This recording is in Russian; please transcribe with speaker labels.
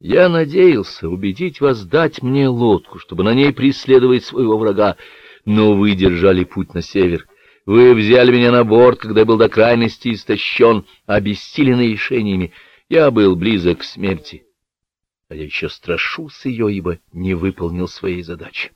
Speaker 1: Я надеялся убедить вас дать мне лодку, чтобы на ней преследовать своего врага, но вы держали путь на север. Вы взяли меня на борт, когда был до крайности истощен, обессиленный решениями. Я был близок к смерти, а я еще страшусь ее, ибо не выполнил своей задачи.